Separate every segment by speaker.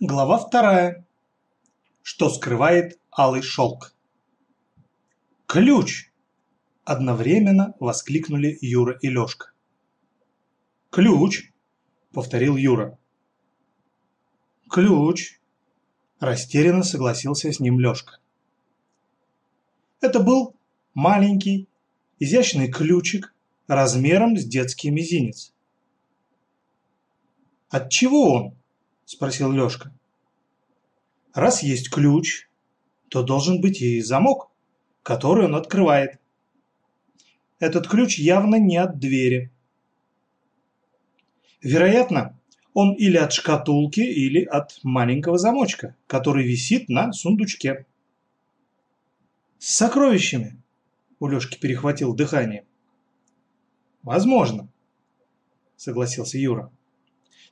Speaker 1: Глава вторая. Что скрывает алый шелк? «Ключ!» – одновременно воскликнули Юра и Лёшка. «Ключ!» – повторил Юра. «Ключ!» – растерянно согласился с ним Лёшка. Это был маленький, изящный ключик размером с детский мизинец. «От чего он?» – спросил Лёшка. «Раз есть ключ, то должен быть и замок, который он открывает. Этот ключ явно не от двери. Вероятно, он или от шкатулки, или от маленького замочка, который висит на сундучке. С сокровищами. У Лёшки перехватил дыхание. Возможно, согласился Юра.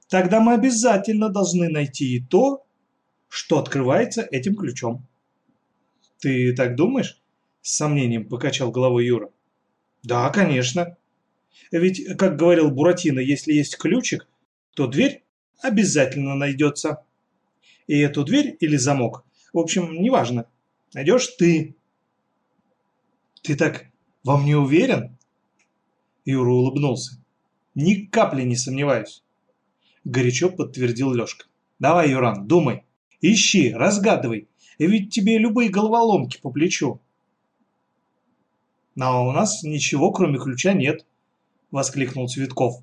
Speaker 1: Тогда мы обязательно должны найти и то, что открывается этим ключом. Ты так думаешь? С сомнением покачал головой Юра. Да, конечно. Ведь, как говорил Буратино, если есть ключик, то дверь обязательно найдется. И эту дверь или замок, в общем, неважно, найдешь ты. Ты так во мне уверен? Юра улыбнулся. Ни капли не сомневаюсь горячо подтвердил Лёшка. Давай, Юран, думай. Ищи, разгадывай. И ведь тебе любые головоломки по плечу. Но у нас ничего, кроме ключа, нет, воскликнул Цветков.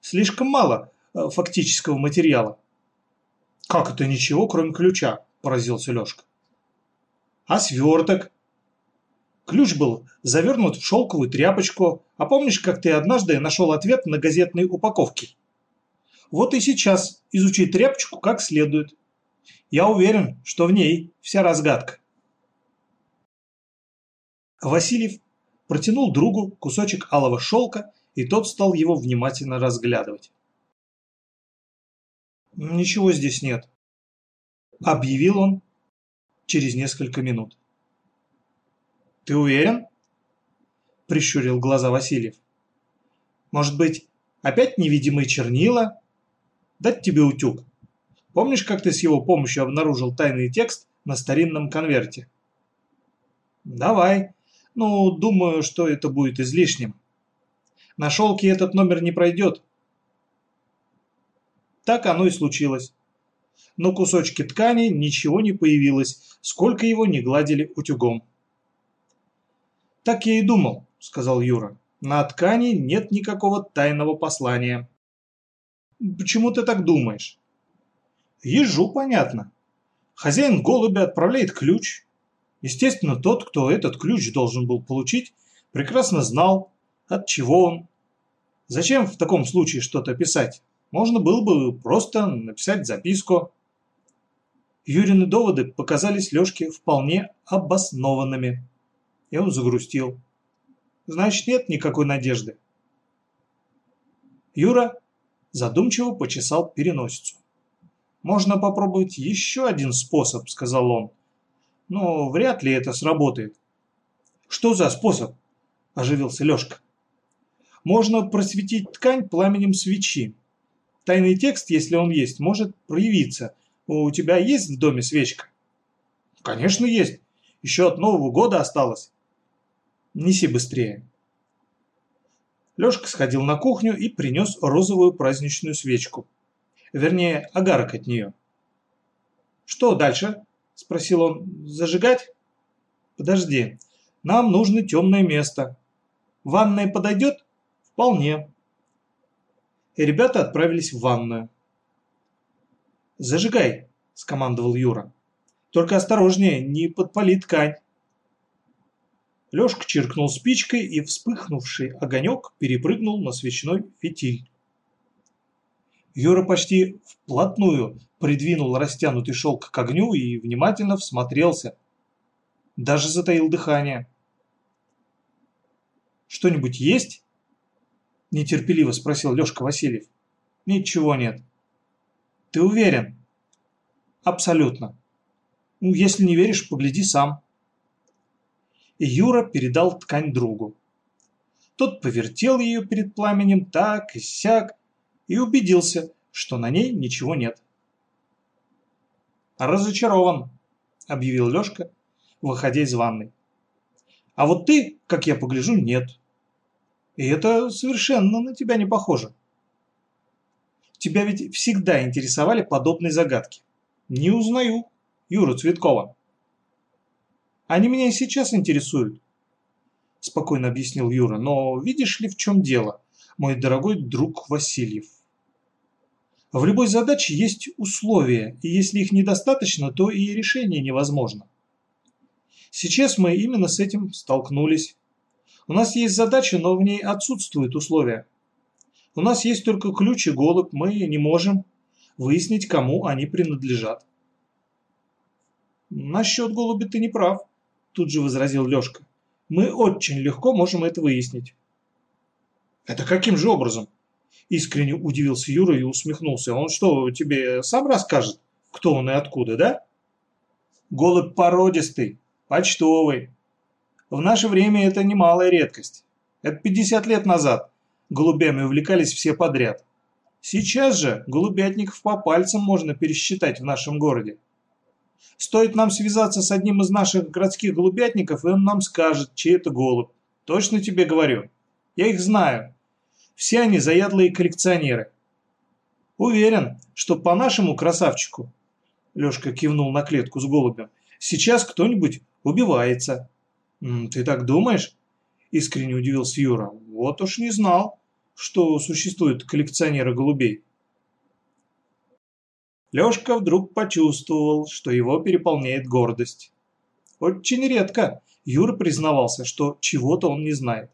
Speaker 1: Слишком мало э, фактического материала. Как это ничего, кроме ключа? Поразился Лёшка. А сверток? Ключ был завернут в шелковую тряпочку. А помнишь, как ты однажды нашел ответ на газетной упаковке? Вот и сейчас изучи тряпочку как следует. Я уверен, что в ней вся разгадка. Васильев протянул другу кусочек алого шелка, и тот стал его внимательно разглядывать. «Ничего здесь нет», – объявил он через несколько минут. «Ты уверен?» – прищурил глаза Васильев. «Может быть, опять невидимые чернила дать тебе утюг. Помнишь, как ты с его помощью обнаружил тайный текст на старинном конверте? Давай. Ну, думаю, что это будет излишним. На шелке этот номер не пройдет. Так оно и случилось. Но кусочки ткани ничего не появилось, сколько его не гладили утюгом. «Так я и думал», — сказал Юра. «На ткани нет никакого тайного послания. Почему ты так думаешь? Ежу понятно. Хозяин голубя отправляет ключ. Естественно, тот, кто этот ключ должен был получить, прекрасно знал, от чего он. Зачем в таком случае что-то писать? Можно было бы просто написать записку. Юрины доводы показались Лёшке вполне обоснованными. И он загрустил. Значит, нет никакой надежды. Юра задумчиво почесал переносицу. «Можно попробовать еще один способ», — сказал он. «Но вряд ли это сработает». «Что за способ?» – оживился Лешка. «Можно просветить ткань пламенем свечи. Тайный текст, если он есть, может проявиться. У тебя есть в доме свечка?» «Конечно есть. Еще от Нового года осталось». «Неси быстрее». Лёшка сходил на кухню и принес розовую праздничную свечку. Вернее, огарок от нее. «Что дальше?» – спросил он. «Зажигать?» «Подожди. Нам нужно темное место. Ванная подойдет?» «Вполне». И ребята отправились в ванную. «Зажигай!» – скомандовал Юра. «Только осторожнее, не подпали ткань». Лёшка чиркнул спичкой, и вспыхнувший огонек перепрыгнул на свечной фитиль. Юра почти вплотную придвинул растянутый шелк к огню и внимательно всмотрелся. Даже затаил дыхание. «Что-нибудь есть?» – нетерпеливо спросил Лёшка Васильев. «Ничего нет». «Ты уверен?» «Абсолютно. Ну, если не веришь, погляди сам» и Юра передал ткань другу. Тот повертел ее перед пламенем так и сяк и убедился, что на ней ничего нет. «Разочарован», — объявил Лёшка, выходя из ванной. «А вот ты, как я погляжу, нет. И это совершенно на тебя не похоже. Тебя ведь всегда интересовали подобные загадки. Не узнаю Юру Цветкова». «Они меня и сейчас интересуют», — спокойно объяснил Юра. «Но видишь ли, в чем дело, мой дорогой друг Васильев?» В любой задаче есть условия, и если их недостаточно, то и решение невозможно. Сейчас мы именно с этим столкнулись. У нас есть задача, но в ней отсутствуют условия. У нас есть только ключ и голубь, мы не можем выяснить, кому они принадлежат. «Насчет голуби ты не прав», – тут же возразил Лешка. «Мы очень легко можем это выяснить». «Это каким же образом?» Искренне удивился Юра и усмехнулся. Он что, тебе сам расскажет, кто он и откуда, да? Голубь породистый, почтовый. В наше время это немалая редкость. Это 50 лет назад голубями увлекались все подряд. Сейчас же голубятников по пальцам можно пересчитать в нашем городе. Стоит нам связаться с одним из наших городских голубятников, и он нам скажет, чей это голубь. Точно тебе говорю. Я их знаю. Все они заядлые коллекционеры. Уверен, что по нашему красавчику, Лешка кивнул на клетку с голубем, сейчас кто-нибудь убивается. Ты так думаешь? Искренне удивился Юра. Вот уж не знал, что существуют коллекционеры голубей. Лешка вдруг почувствовал, что его переполняет гордость. Очень редко Юра признавался, что чего-то он не знает.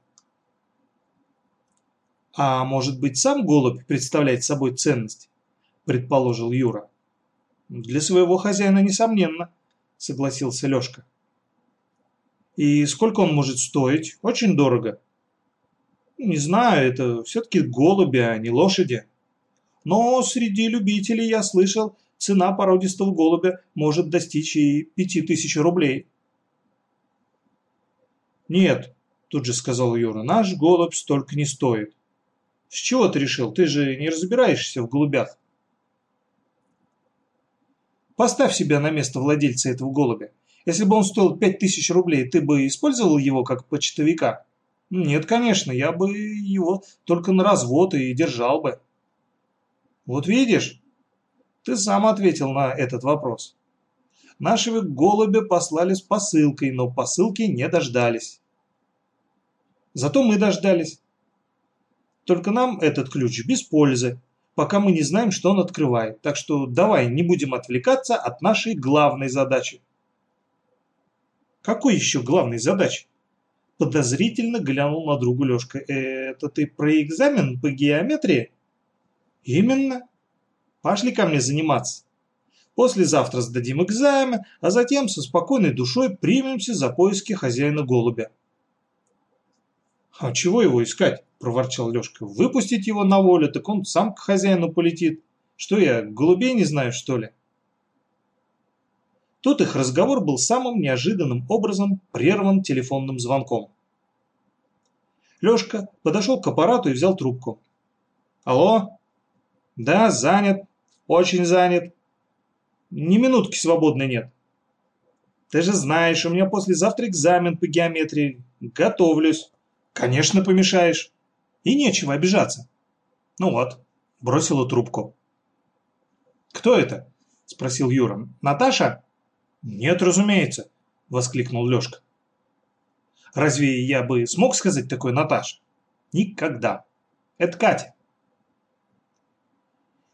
Speaker 1: А может быть, сам голубь представляет собой ценность? Предположил Юра. Для своего хозяина, несомненно, согласился Лешка. И сколько он может стоить? Очень дорого. Не знаю, это все-таки голуби, а не лошади. Но среди любителей я слышал, цена породистого голубя может достичь и пяти тысяч рублей. Нет, тут же сказал Юра, наш голубь столько не стоит. С чего ты решил? Ты же не разбираешься в голубях. Поставь себя на место владельца этого голубя. Если бы он стоил 5000 рублей, ты бы использовал его как почтовика? Нет, конечно, я бы его только на развод и держал бы. Вот видишь, ты сам ответил на этот вопрос. Нашего голубя послали с посылкой, но посылки не дождались. Зато мы дождались. Только нам этот ключ без пользы, пока мы не знаем, что он открывает. Так что давай не будем отвлекаться от нашей главной задачи. Какой еще главной задачи? Подозрительно глянул на другу Лешка. Это ты про экзамен по геометрии? Именно. Пошли ко мне заниматься. Послезавтра сдадим экзамен, а затем со спокойной душой примемся за поиски хозяина голубя. А чего его искать? – проворчал Лешка. «Выпустить его на волю, так он сам к хозяину полетит. Что я, голубей не знаю, что ли?» Тут их разговор был самым неожиданным образом прерван телефонным звонком. Лешка подошел к аппарату и взял трубку. «Алло? Да, занят. Очень занят. Ни минутки свободной нет. Ты же знаешь, у меня послезавтра экзамен по геометрии. Готовлюсь. Конечно, помешаешь. И нечего обижаться. Ну вот, бросила трубку. «Кто это?» – спросил Юра. «Наташа?» «Нет, разумеется», – воскликнул Лешка. «Разве я бы смог сказать такое Наташа?» «Никогда. Это Катя».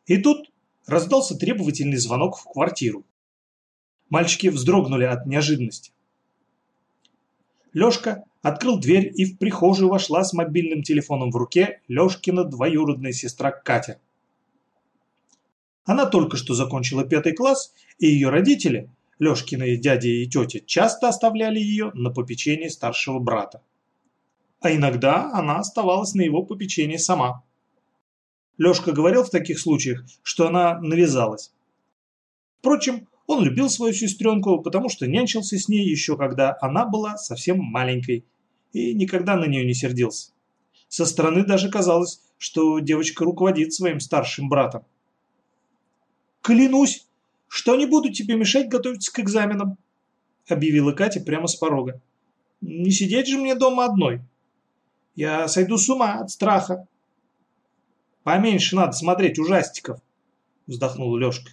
Speaker 1: И тут раздался требовательный звонок в квартиру. Мальчики вздрогнули от неожиданности. Лешка открыл дверь и в прихожую вошла с мобильным телефоном в руке Лешкина двоюродная сестра Катя. Она только что закончила пятый класс, и ее родители, Лешкины дядя и тетя, часто оставляли ее на попечении старшего брата. А иногда она оставалась на его попечении сама. Лешка говорил в таких случаях, что она навязалась. Впрочем, он любил свою сестренку, потому что нянчился с ней еще когда она была совсем маленькой и никогда на нее не сердился. Со стороны даже казалось, что девочка руководит своим старшим братом. «Клянусь, что не буду тебе мешать готовиться к экзаменам», — объявила Катя прямо с порога. «Не сидеть же мне дома одной. Я сойду с ума от страха». «Поменьше надо смотреть ужастиков», — вздохнул Лешка.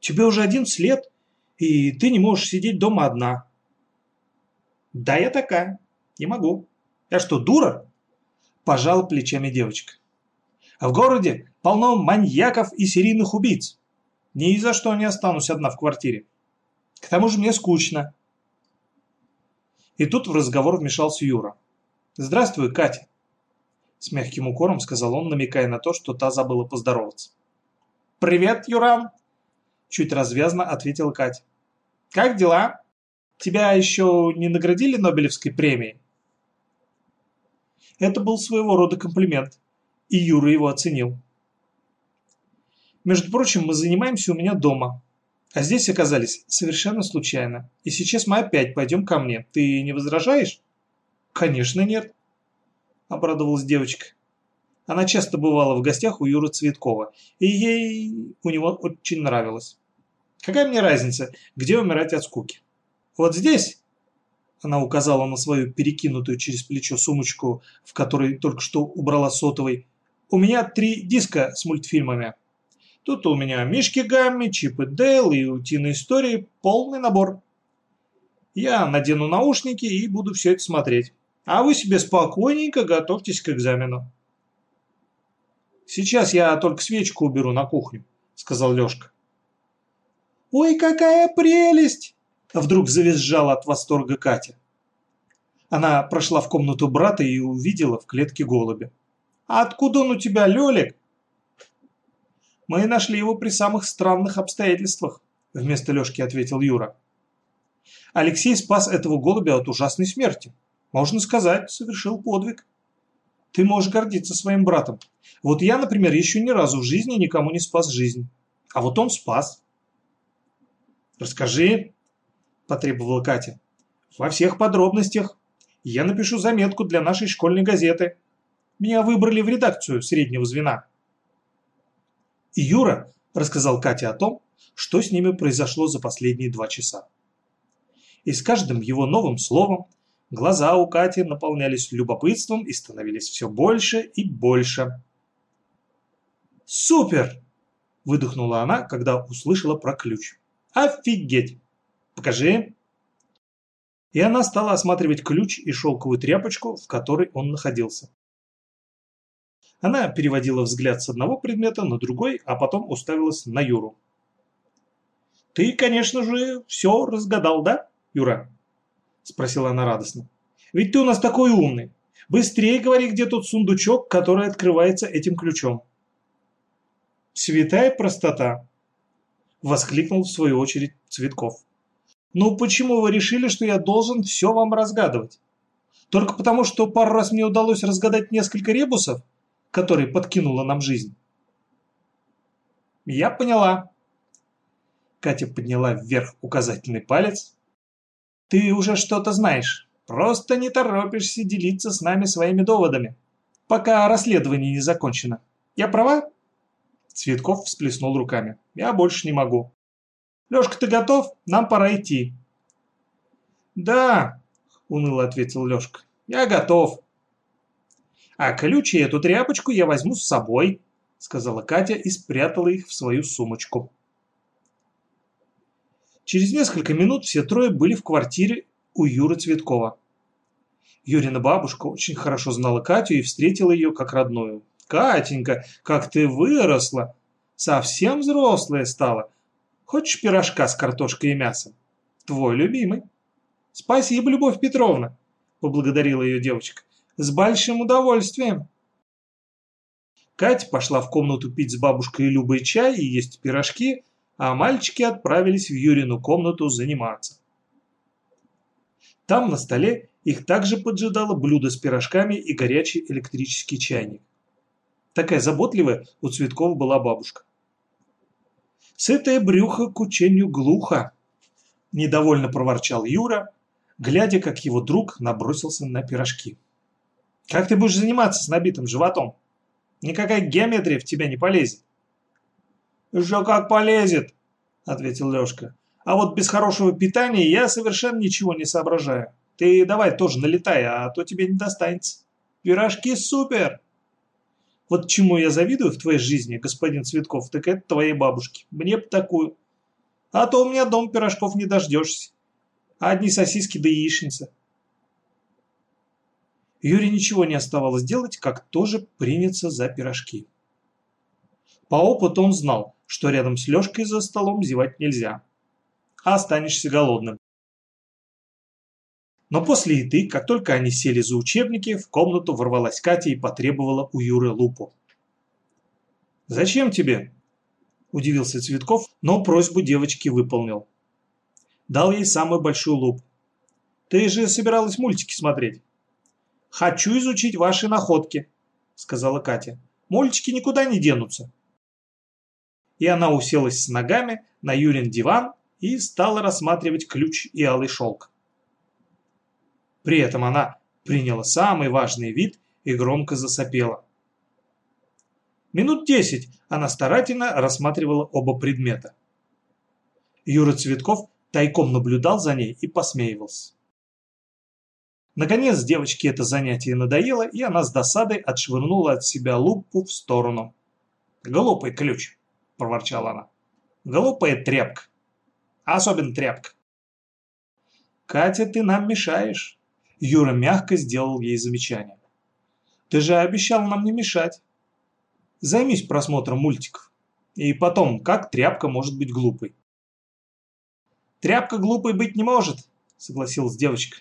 Speaker 1: «Тебе уже одиннадцать лет, и ты не можешь сидеть дома одна». «Да я такая. Не могу. Я что, дура?» Пожала плечами девочка. «А в городе полно маньяков и серийных убийц. Ни за что не останусь одна в квартире. К тому же мне скучно». И тут в разговор вмешался Юра. «Здравствуй, Катя!» С мягким укором сказал он, намекая на то, что та забыла поздороваться. «Привет, Юран!» Чуть развязно ответила Катя. «Как дела? Тебя еще не наградили Нобелевской премией?» Это был своего рода комплимент, и Юра его оценил. «Между прочим, мы занимаемся у меня дома, а здесь оказались совершенно случайно, и сейчас мы опять пойдем ко мне. Ты не возражаешь?» «Конечно нет», – обрадовалась девочка. Она часто бывала в гостях у Юры Цветкова, и ей у него очень нравилось. Какая мне разница, где умирать от скуки? Вот здесь, она указала на свою перекинутую через плечо сумочку, в которой только что убрала сотовый, у меня три диска с мультфильмами. Тут у меня Мишки Гамми, Чип и Дейл и Утиные истории, полный набор. Я надену наушники и буду все это смотреть. А вы себе спокойненько готовьтесь к экзамену. «Сейчас я только свечку уберу на кухню», — сказал Лешка. «Ой, какая прелесть!» — вдруг завизжала от восторга Катя. Она прошла в комнату брата и увидела в клетке голубя. «А откуда он у тебя, Лёлик?» «Мы нашли его при самых странных обстоятельствах», — вместо Лёшки ответил Юра. Алексей спас этого голубя от ужасной смерти. Можно сказать, совершил подвиг. Ты можешь гордиться своим братом. Вот я, например, еще ни разу в жизни никому не спас жизнь. А вот он спас. Расскажи, потребовала Катя. Во всех подробностях. Я напишу заметку для нашей школьной газеты. Меня выбрали в редакцию среднего звена. И Юра рассказал Кате о том, что с ними произошло за последние два часа. И с каждым его новым словом Глаза у Кати наполнялись любопытством и становились все больше и больше. «Супер!» – выдохнула она, когда услышала про ключ. «Офигеть! Покажи!» И она стала осматривать ключ и шелковую тряпочку, в которой он находился. Она переводила взгляд с одного предмета на другой, а потом уставилась на Юру. «Ты, конечно же, все разгадал, да, Юра?» Спросила она радостно. «Ведь ты у нас такой умный. Быстрее говори, где тот сундучок, который открывается этим ключом». «Святая простота!» Воскликнул в свою очередь Цветков. «Ну почему вы решили, что я должен все вам разгадывать? Только потому, что пару раз мне удалось разгадать несколько ребусов, которые подкинула нам жизнь?» «Я поняла». Катя подняла вверх указательный палец, ты уже что-то знаешь. Просто не торопишься делиться с нами своими доводами, пока расследование не закончено. Я права?» Цветков всплеснул руками. «Я больше не могу». «Лешка, ты готов? Нам пора идти». «Да», — уныло ответил Лешка, — «я готов». «А ключи эту тряпочку я возьму с собой», — сказала Катя и спрятала их в свою сумочку. Через несколько минут все трое были в квартире у Юры Цветкова. Юрина бабушка очень хорошо знала Катю и встретила ее как родную. «Катенька, как ты выросла! Совсем взрослая стала. Хочешь пирожка с картошкой и мясом? Твой любимый». «Спасибо, Любовь Петровна», – поблагодарила ее девочка. «С большим удовольствием». Катя пошла в комнату пить с бабушкой Любой чай и есть пирожки, а мальчики отправились в Юрину комнату заниматься. Там на столе их также поджидало блюдо с пирожками и горячий электрический чайник. Такая заботливая у Цветкова была бабушка. «Сытое брюхо к учению глухо», – недовольно проворчал Юра, глядя, как его друг набросился на пирожки. «Как ты будешь заниматься с набитым животом? Никакая геометрия в тебя не полезет». «Еще как полезет!» – ответил Лешка. «А вот без хорошего питания я совершенно ничего не соображаю. Ты давай тоже налетай, а то тебе не достанется. Пирожки супер!» Вот чему я завидую в твоей жизни, господин Цветков, так это твоей бабушке. Мне бы такую. А то у меня дом пирожков не дождешься. А одни сосиски да яичница. Юре ничего не оставалось делать, как тоже приняться за пирожки. По опыту он знал, что рядом с Лёшкой за столом зевать нельзя, а останешься голодным. Но после еды, как только они сели за учебники, в комнату ворвалась Катя и потребовала у Юры лупу. «Зачем тебе?» – удивился Цветков, но просьбу девочки выполнил. Дал ей самую большую лупу. «Ты же собиралась мультики смотреть?» «Хочу изучить ваши находки», – сказала Катя. «Мультики никуда не денутся» и она уселась с ногами на Юрин диван и стала рассматривать ключ и алый шелк. При этом она приняла самый важный вид и громко засопела. Минут десять она старательно рассматривала оба предмета. Юра Цветков тайком наблюдал за ней и посмеивался. Наконец девочке это занятие надоело, и она с досадой отшвырнула от себя лупу в сторону. Глупый ключ проворчала она. «Глупая тряпка. Особенно тряпка». «Катя, ты нам мешаешь». Юра мягко сделал ей замечание. «Ты же обещал нам не мешать. Займись просмотром мультиков. И потом, как тряпка может быть глупой?» «Тряпка глупой быть не может», согласилась девочка.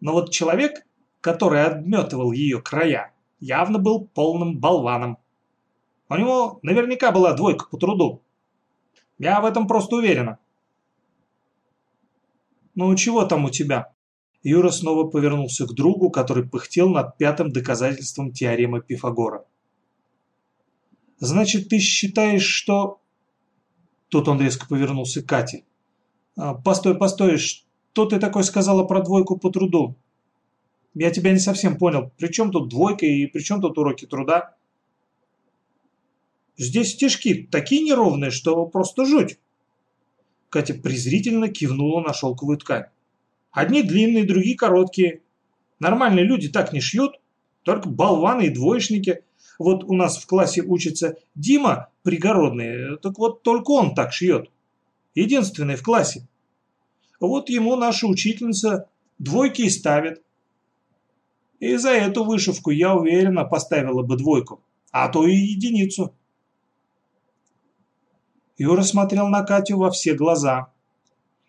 Speaker 1: «Но вот человек, который отметывал ее края, явно был полным болваном. У него наверняка была двойка по труду. Я в этом просто уверена. «Ну чего там у тебя?» Юра снова повернулся к другу, который пыхтел над пятым доказательством теоремы Пифагора. «Значит, ты считаешь, что...» Тут он резко повернулся к Кате. «А, «Постой, постой, что ты такое сказала про двойку по труду? Я тебя не совсем понял. При чем тут двойка и при чем тут уроки труда?» Здесь стежки такие неровные, что просто жуть. Катя презрительно кивнула на шелковую ткань. Одни длинные, другие короткие. Нормальные люди так не шьют, только болваны и двоечники. Вот у нас в классе учится Дима Пригородный, так вот только он так шьет. Единственный в классе. Вот ему наша учительница двойки и ставит. И за эту вышивку, я уверена, поставила бы двойку, а то и единицу. Юра смотрел на Катю во все глаза.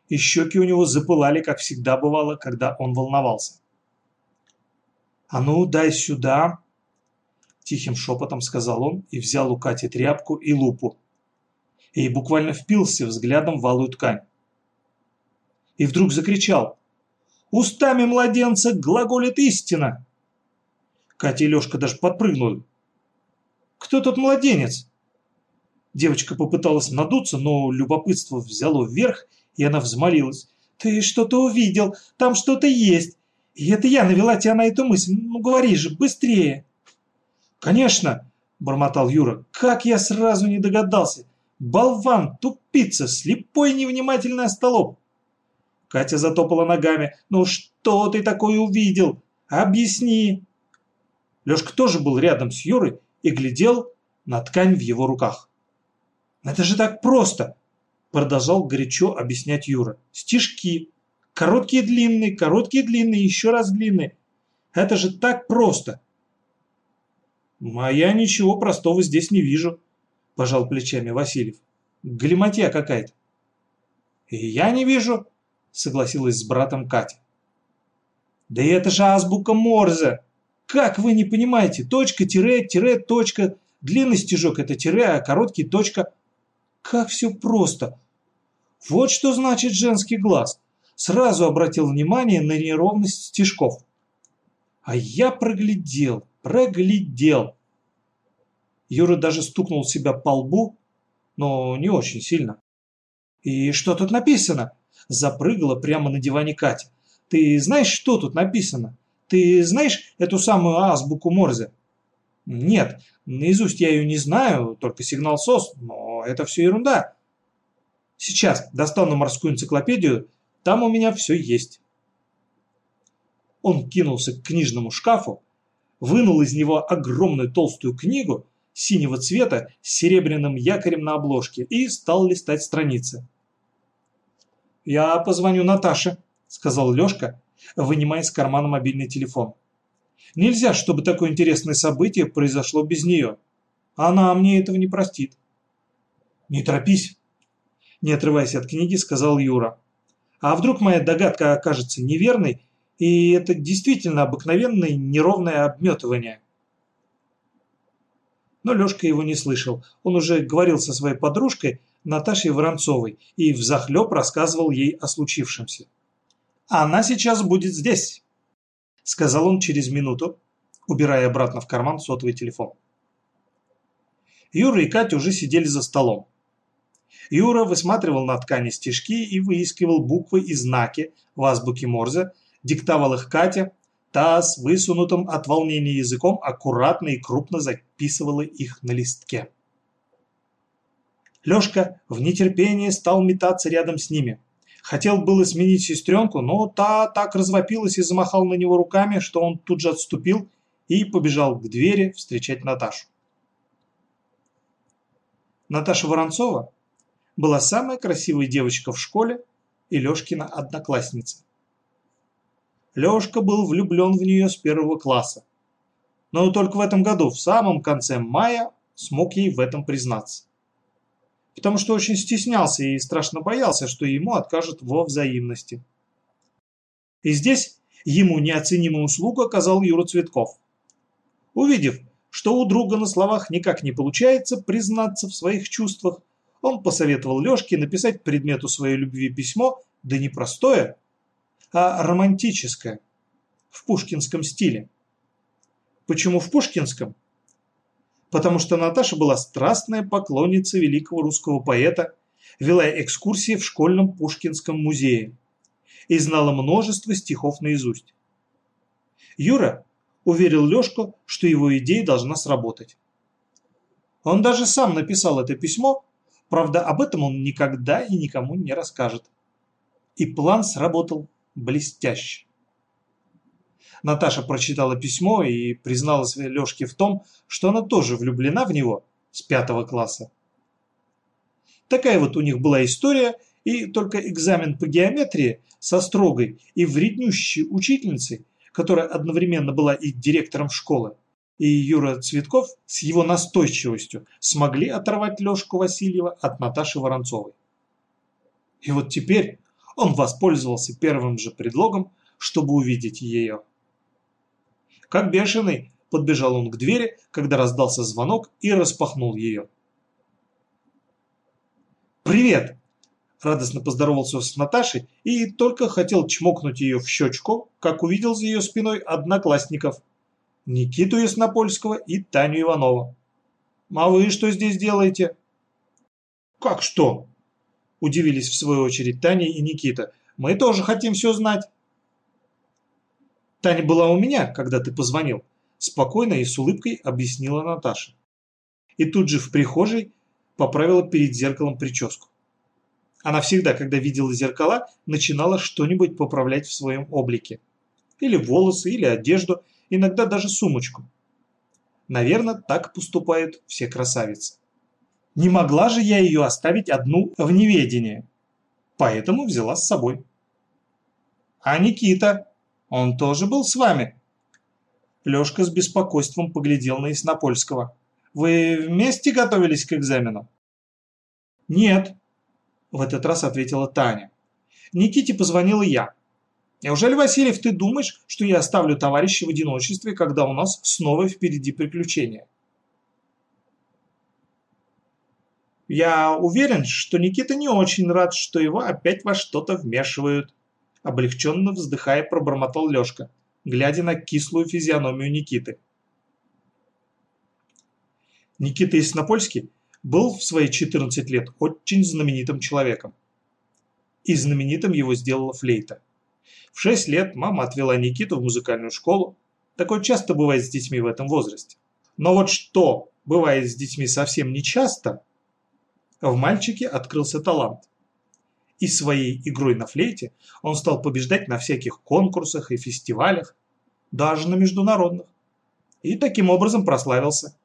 Speaker 1: И щеки у него запылали, как всегда бывало, когда он волновался. «А ну, дай сюда!» Тихим шепотом сказал он и взял у Кати тряпку и лупу. И буквально впился взглядом в алую ткань. И вдруг закричал. «Устами младенца глаголит истина!» Катя и Лешка даже подпрыгнули. «Кто тут младенец?» Девочка попыталась надуться, но любопытство взяло вверх, и она взмолилась. «Ты что-то увидел, там что-то есть. И это я навела тебя на эту мысль. Ну говори же, быстрее!» «Конечно!» – бормотал Юра. «Как я сразу не догадался! Болван, тупица, слепой невнимательный остолоп!» Катя затопала ногами. «Ну что ты такое увидел? Объясни!» Лешка тоже был рядом с Юрой и глядел на ткань в его руках. Это же так просто, продолжал горячо объяснять Юра. Стишки. Короткие длинные, короткие длинные, еще раз длинные. Это же так просто. А я ничего простого здесь не вижу, пожал плечами Васильев. Галиматья какая-то. И я не вижу, согласилась с братом Катя. Да это же азбука Морзе. Как вы не понимаете? Точка, тире, тире, точка. Длинный стежок это тире, а короткий точка. Как все просто! Вот что значит женский глаз. Сразу обратил внимание на неровность стежков. А я проглядел, проглядел. Юра даже стукнул себя по лбу, но не очень сильно. «И что тут написано?» Запрыгала прямо на диване Катя. «Ты знаешь, что тут написано? Ты знаешь эту самую азбуку Морзе?» «Нет, наизусть я ее не знаю, только сигнал СОС, но это все ерунда. Сейчас достану морскую энциклопедию, там у меня все есть. Он кинулся к книжному шкафу, вынул из него огромную толстую книгу синего цвета с серебряным якорем на обложке и стал листать страницы. «Я позвоню Наташе», – сказал Лёшка, вынимая из кармана мобильный телефон. «Нельзя, чтобы такое интересное событие произошло без нее. Она мне этого не простит». «Не торопись», – не отрываясь от книги, сказал Юра. «А вдруг моя догадка окажется неверной, и это действительно обыкновенное неровное обметывание?» Но Лёшка его не слышал. Он уже говорил со своей подружкой, Наташей Воронцовой и взахлеб рассказывал ей о случившемся. «Она сейчас будет здесь», – сказал он через минуту, убирая обратно в карман сотовый телефон. Юра и Катя уже сидели за столом. Юра высматривал на ткани стежки и выискивал буквы и знаки в азбуке Морзе, диктовал их Катя, та с высунутым от волнения языком аккуратно и крупно записывала их на листке. Лёшка в нетерпении стал метаться рядом с ними. Хотел было сменить сестренку, но та так развопилась и замахал на него руками, что он тут же отступил и побежал к двери встречать Наташу. Наташа Воронцова была самая красивая девочка в школе и Лёшкина одноклассница. Лёшка был влюблен в нее с первого класса. Но только в этом году, в самом конце мая, смог ей в этом признаться потому что очень стеснялся и страшно боялся, что ему откажут во взаимности. И здесь ему неоценимую услугу оказал Юра Цветков. Увидев, что у друга на словах никак не получается признаться в своих чувствах, он посоветовал Лёшке написать предмету своей любви письмо, да не простое, а романтическое, в пушкинском стиле. Почему в пушкинском? Потому что Наташа была страстная поклонница великого русского поэта, вела экскурсии в школьном Пушкинском музее и знала множество стихов наизусть. Юра уверил Лёшку, что его идея должна сработать. Он даже сам написал это письмо, правда, об этом он никогда и никому не расскажет. И план сработал блестяще. Наташа прочитала письмо и призналась Лёшке в том, что она тоже влюблена в него с пятого класса. Такая вот у них была история, и только экзамен по геометрии со строгой и вреднющей учительницей, которая одновременно была и директором школы, и Юра Цветков с его настойчивостью смогли оторвать Лёшку Васильева от Наташи Воронцовой. И вот теперь он воспользовался первым же предлогом, чтобы увидеть ее. Как бешеный, подбежал он к двери, когда раздался звонок и распахнул ее. «Привет!» – радостно поздоровался с Наташей и только хотел чмокнуть ее в щечку, как увидел за ее спиной одноклассников – Никиту Яснопольского и Таню Иванова. «А вы что здесь делаете?» «Как что?» – удивились в свою очередь Таня и Никита. «Мы тоже хотим все знать». Таня была у меня, когда ты позвонил», – спокойно и с улыбкой объяснила Наташа. И тут же в прихожей поправила перед зеркалом прическу. Она всегда, когда видела зеркала, начинала что-нибудь поправлять в своем облике. Или волосы, или одежду, иногда даже сумочку. Наверное, так поступают все красавицы. Не могла же я ее оставить одну в неведении, поэтому взяла с собой. А Никита? Он тоже был с вами?» Лёшка с беспокойством поглядел на Яснопольского. «Вы вместе готовились к экзамену?» «Нет», – в этот раз ответила Таня. «Никите позвонила я. Неужели, Васильев, ты думаешь, что я оставлю товарища в одиночестве, когда у нас снова впереди приключения?» «Я уверен, что Никита не очень рад, что его опять во что-то вмешивают», облегченно вздыхая, пробормотал Лёшка, глядя на кислую физиономию Никиты. Никита Яснопольский был в свои 14 лет очень знаменитым человеком. И знаменитым его сделала флейта. В 6 лет мама отвела Никиту в музыкальную школу. Такое часто бывает с детьми в этом возрасте. Но вот что бывает с детьми совсем нечасто, в мальчике открылся талант. И своей игрой на флейте он стал побеждать на всяких конкурсах и фестивалях, даже на международных. И таким образом прославился.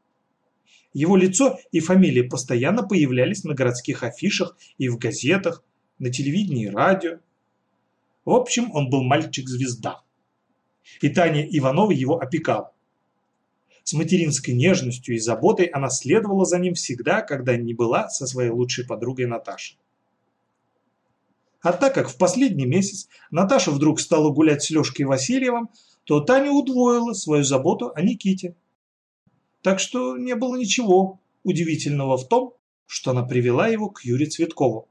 Speaker 1: Его лицо и фамилия постоянно появлялись на городских афишах и в газетах, на телевидении и радио. В общем, он был мальчик-звезда. И Таня Иванова его опекала. С материнской нежностью и заботой она следовала за ним всегда, когда не была со своей лучшей подругой Наташей. А так как в последний месяц Наташа вдруг стала гулять с Лешкой Васильевым, то Таня удвоила свою заботу о Никите. Так что не было ничего удивительного в том, что она привела его к Юре Цветкову,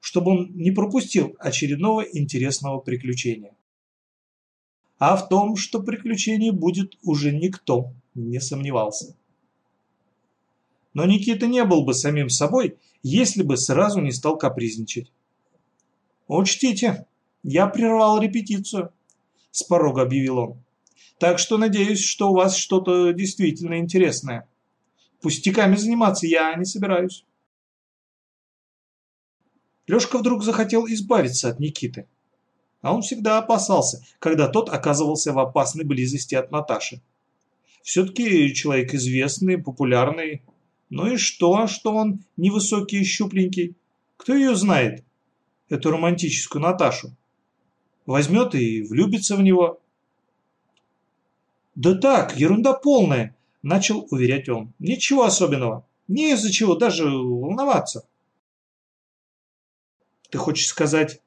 Speaker 1: чтобы он не пропустил очередного интересного приключения. А в том, что приключений будет уже никто не сомневался. Но Никита не был бы самим собой, если бы сразу не стал капризничать. «Учтите, я прервал репетицию», – с порога объявил он. «Так что надеюсь, что у вас что-то действительно интересное. Пустяками заниматься я не собираюсь». Лёшка вдруг захотел избавиться от Никиты. А он всегда опасался, когда тот оказывался в опасной близости от Наташи. Все-таки человек известный, популярный. Ну и что, что он невысокий и щупленький? Кто ее знает, эту романтическую Наташу? Возьмет и влюбится в него. «Да так, ерунда полная», – начал уверять он. «Ничего особенного. Не из-за чего даже волноваться». «Ты хочешь сказать,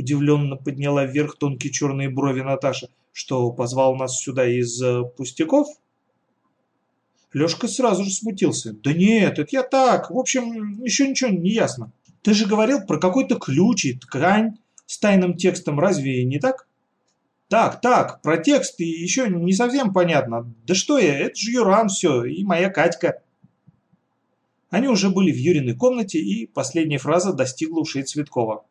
Speaker 1: Удивленно подняла вверх тонкие черные брови Наташа. «Что, позвал нас сюда из э, пустяков?» Лешка сразу же смутился. «Да нет, это я так. В общем, еще ничего не ясно. Ты же говорил про какой-то ключ и ткань с тайным текстом. Разве не так?» «Так, так, про текст и еще не совсем понятно. Да что я, это же Юран все, и моя Катька». Они уже были в Юриной комнате, и последняя фраза достигла ушей Цветкова.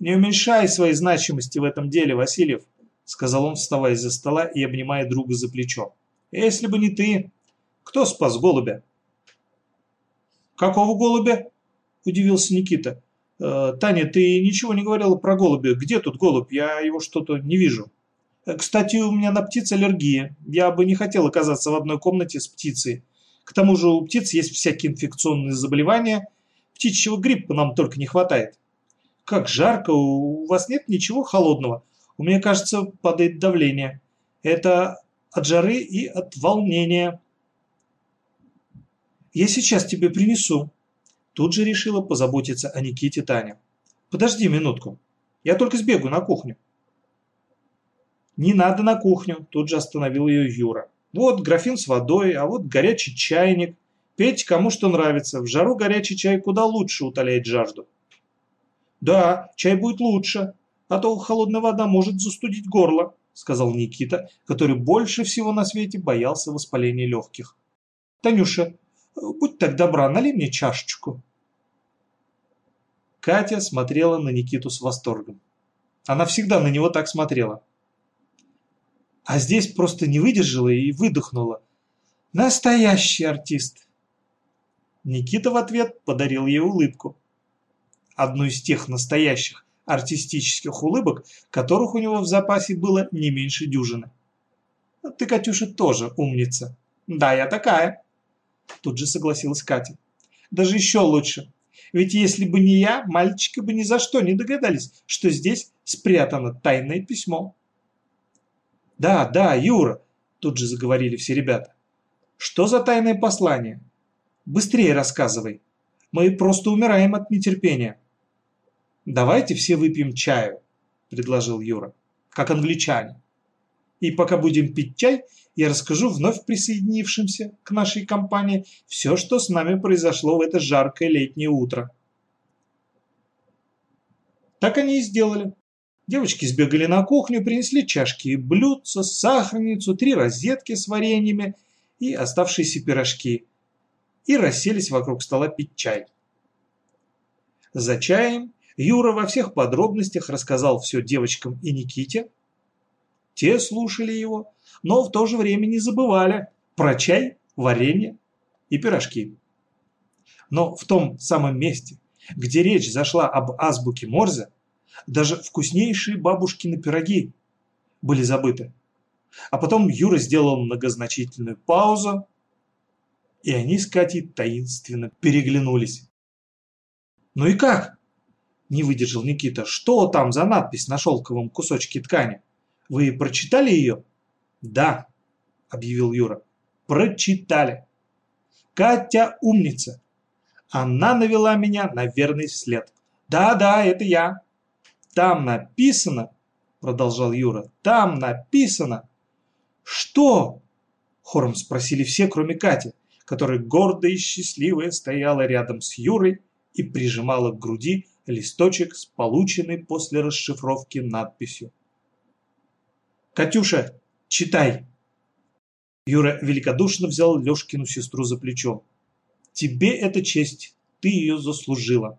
Speaker 1: «Не уменьшай своей значимости в этом деле, Васильев», сказал он, вставая из-за стола и обнимая друга за плечо. «Если бы не ты, кто спас голубя?» «Какого голубя?» – удивился Никита. «Э, «Таня, ты ничего не говорила про голубя. Где тут голубь? Я его что-то не вижу». «Э, «Кстати, у меня на птиц аллергия. Я бы не хотел оказаться в одной комнате с птицей. К тому же у птиц есть всякие инфекционные заболевания. Птичьего гриппа нам только не хватает». Как жарко, у вас нет ничего холодного? У меня, кажется, падает давление. Это от жары и от волнения. Я сейчас тебе принесу. Тут же решила позаботиться о Никите Таня. Подожди минутку. Я только сбегу на кухню. Не надо на кухню, тут же остановил ее Юра. Вот графин с водой, а вот горячий чайник. Пейте кому что нравится. В жару горячий чай куда лучше утоляет жажду. «Да, чай будет лучше, а то холодная вода может застудить горло», сказал Никита, который больше всего на свете боялся воспаления легких. «Танюша, будь так добра, налей мне чашечку». Катя смотрела на Никиту с восторгом. Она всегда на него так смотрела. А здесь просто не выдержала и выдохнула. Настоящий артист. Никита в ответ подарил ей улыбку одну из тех настоящих артистических улыбок, которых у него в запасе было не меньше дюжины. «Ты, Катюша, тоже умница». «Да, я такая», – тут же согласилась Катя. «Даже еще лучше. Ведь если бы не я, мальчики бы ни за что не догадались, что здесь спрятано тайное письмо». «Да, да, Юра», – тут же заговорили все ребята. «Что за тайное послание? Быстрее рассказывай. Мы просто умираем от нетерпения». «Давайте все выпьем чаю», – предложил Юра, – «как англичане. И пока будем пить чай, я расскажу вновь присоединившимся к нашей компании все, что с нами произошло в это жаркое летнее утро». Так они и сделали. Девочки сбегали на кухню, принесли чашки и блюдца, сахарницу, три розетки с вареньями и оставшиеся пирожки. И расселись вокруг стола пить чай. За чаем Юра во всех подробностях рассказал все девочкам и Никите. Те слушали его, но в то же время не забывали про чай, варенье и пирожки. Но в том самом месте, где речь зашла об азбуке Морзе, даже вкуснейшие бабушкины пироги были забыты. А потом Юра сделал многозначительную паузу, и они с Катей таинственно переглянулись. «Ну и как?» – не выдержал Никита. «Что там за надпись на шелковом кусочке ткани? Вы прочитали ее?» «Да», – объявил Юра. «Прочитали. Катя умница. Она навела меня на верный след. Да-да, это я. Там написано, продолжал Юра, там написано. Что? Хором спросили все, кроме Кати, которая гордая и счастливая стояла рядом с Юрой и прижимала к груди листочек с полученной после расшифровки надписью. «Катюша, читай!» Юра великодушно взял Лешкину сестру за плечо. «Тебе это честь, ты ее заслужила».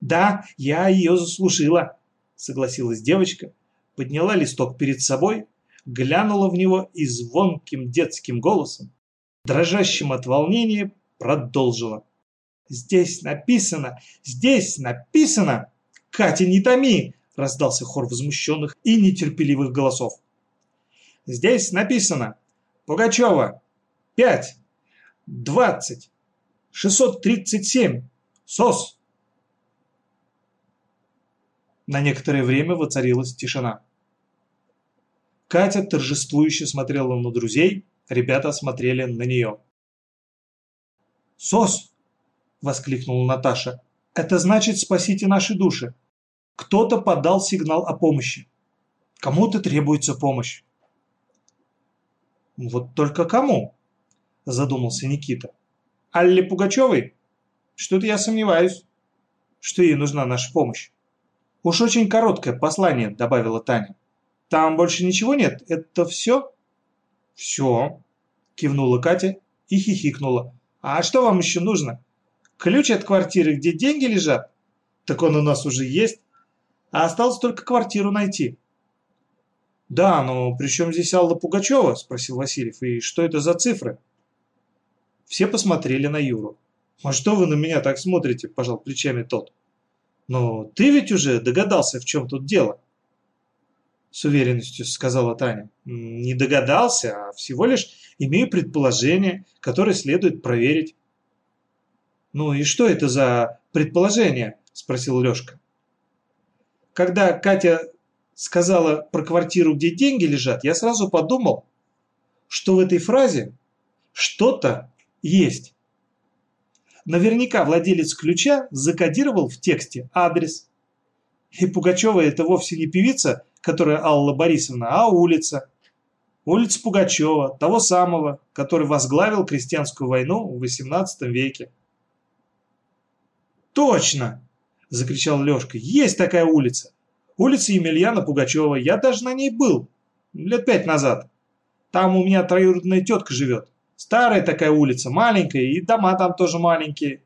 Speaker 1: «Да, я ее заслужила», — согласилась девочка, подняла листок перед собой, глянула в него и звонким детским голосом, дрожащим от волнения, продолжила. «Здесь написано! Здесь написано!» «Катя, не томи!» – раздался хор возмущенных и нетерпеливых голосов. «Здесь написано! Пугачева! Пять! Двадцать! Шестьсот тридцать семь! СОС!» На некоторое время воцарилась тишина. Катя торжествующе смотрела на друзей, ребята смотрели на нее. «СОС!» – воскликнула Наташа. «Это значит спасите наши души. Кто-то подал сигнал о помощи. Кому-то требуется помощь». «Вот только кому?» – задумался Никита. «Алле Пугачевой? Что-то я сомневаюсь, что ей нужна наша помощь». «Уж очень короткое послание», – добавила Таня. «Там больше ничего нет? Это все?» «Все», – кивнула Катя и хихикнула. «А что вам еще нужно? Ключ от квартиры, где деньги лежат? Так он у нас уже есть. А осталось только квартиру найти». «Да, но при чем здесь Алла Пугачева?» – спросил Васильев. «И что это за цифры?» Все посмотрели на Юру. «А что вы на меня так смотрите?» – пожал плечами тот. «Но ты ведь уже догадался, в чем тут дело?» С уверенностью сказала Таня. «Не догадался, а всего лишь имею предположение, которое следует проверить». «Ну и что это за предположение?» – спросил Лешка. Когда Катя сказала про квартиру, где деньги лежат, я сразу подумал, что в этой фразе что-то есть. Наверняка владелец ключа закодировал в тексте адрес. И Пугачева это вовсе не певица, которая Алла Борисовна, а улица. Улица Пугачева, того самого, который возглавил крестьянскую войну в XVIII веке. «Точно!» – закричал Лешка. «Есть такая улица! улица Емельяна Пугачева. Я даже на ней был, лет пять назад. Там у меня троюродная тетка живет. Старая такая улица, маленькая, и дома там тоже маленькие.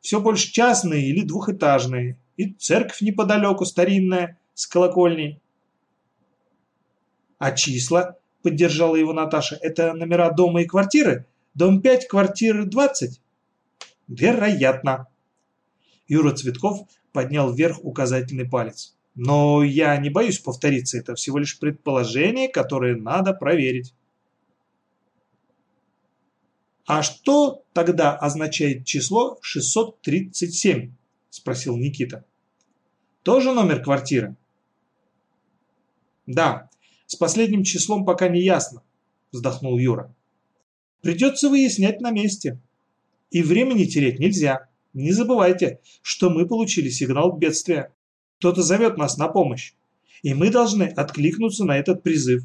Speaker 1: Все больше частные или двухэтажные. И церковь неподалеку старинная, с колокольней. А числа, поддержала его Наташа, это номера дома и квартиры? Дом 5, квартиры 20? Вероятно. Юра Цветков поднял вверх указательный палец. Но я не боюсь повториться, это всего лишь предположение, которое надо проверить. «А что тогда означает число 637?» – спросил Никита. «Тоже номер квартиры?» «Да, с последним числом пока не ясно», – вздохнул Юра. «Придется выяснять на месте. И времени терять нельзя. Не забывайте, что мы получили сигнал бедствия. Кто-то зовет нас на помощь, и мы должны откликнуться на этот призыв.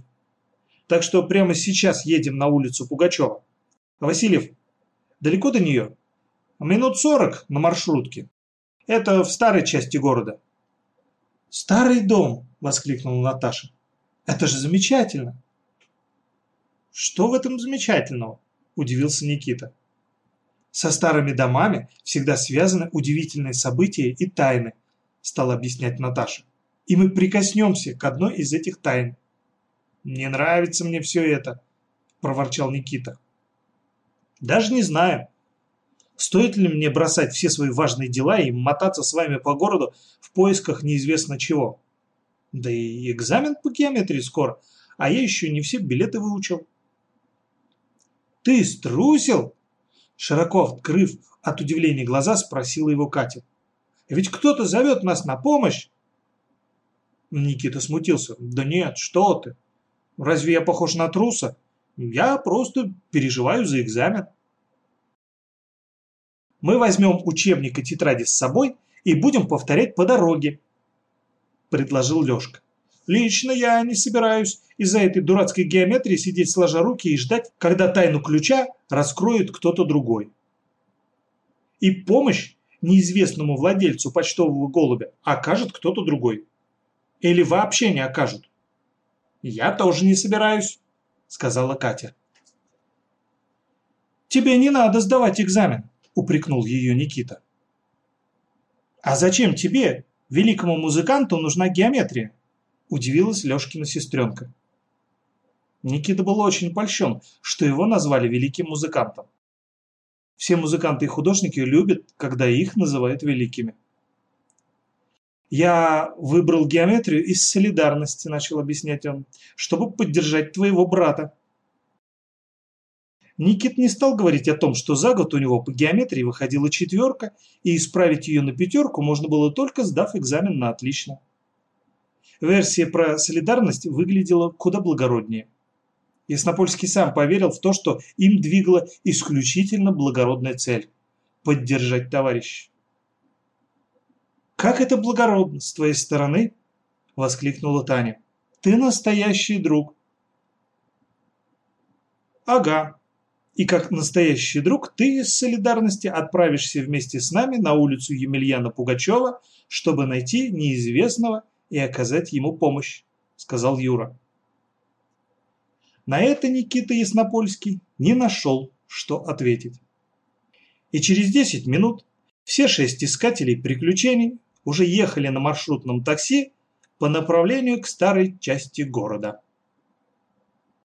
Speaker 1: Так что прямо сейчас едем на улицу Пугачева. Васильев, далеко до нее? Минут сорок на маршрутке. Это в старой части города. «Старый дом!» – воскликнула Наташа. «Это же замечательно!» «Что в этом замечательного?» – удивился Никита. «Со старыми домами всегда связаны удивительные события и тайны, стала объяснять Наташа. И мы прикоснемся к одной из этих тайн. Не нравится мне все это, проворчал Никита. Даже не знаю. Стоит ли мне бросать все свои важные дела и мотаться с вами по городу в поисках неизвестно чего? Да и экзамен по геометрии скоро, а я еще не все билеты выучил. Ты струсил? Широко открыв от удивления глаза, спросила его Катя. Ведь кто-то зовет нас на помощь. Никита смутился. Да нет, что ты. Разве я похож на труса? Я просто переживаю за экзамен. Мы возьмем учебник и тетради с собой и будем повторять по дороге, предложил Лешка. Лично я не собираюсь из-за этой дурацкой геометрии сидеть сложа руки и ждать, когда тайну ключа раскроет кто-то другой. И помощь неизвестному владельцу почтового голубя окажет кто-то другой. Или вообще не окажут. Я тоже не собираюсь, сказала Катя. Тебе не надо сдавать экзамен, упрекнул ее Никита. А зачем тебе, великому музыканту, нужна геометрия? Удивилась Лешкина сестренка. Никита был очень польщен, что его назвали великим музыкантом. Все музыканты и художники любят, когда их называют великими. «Я выбрал геометрию из солидарности», – начал объяснять он, – «чтобы поддержать твоего брата». Никит не стал говорить о том, что за год у него по геометрии выходила четверка, и исправить ее на пятерку можно было только сдав экзамен на отлично. Версия про солидарность выглядела куда благороднее. Яснопольский сам поверил в то, что им двигала исключительно благородная цель – поддержать товарища. «Как это благородно с твоей стороны!» – воскликнула Таня. «Ты настоящий друг!» «Ага. И как настоящий друг ты из солидарности отправишься вместе с нами на улицу Емельяна Пугачева, чтобы найти неизвестного и оказать ему помощь», – сказал Юра. На это Никита Яснопольский не нашел, что ответить. И через 10 минут все шесть искателей приключений уже ехали на маршрутном такси по направлению к старой части города.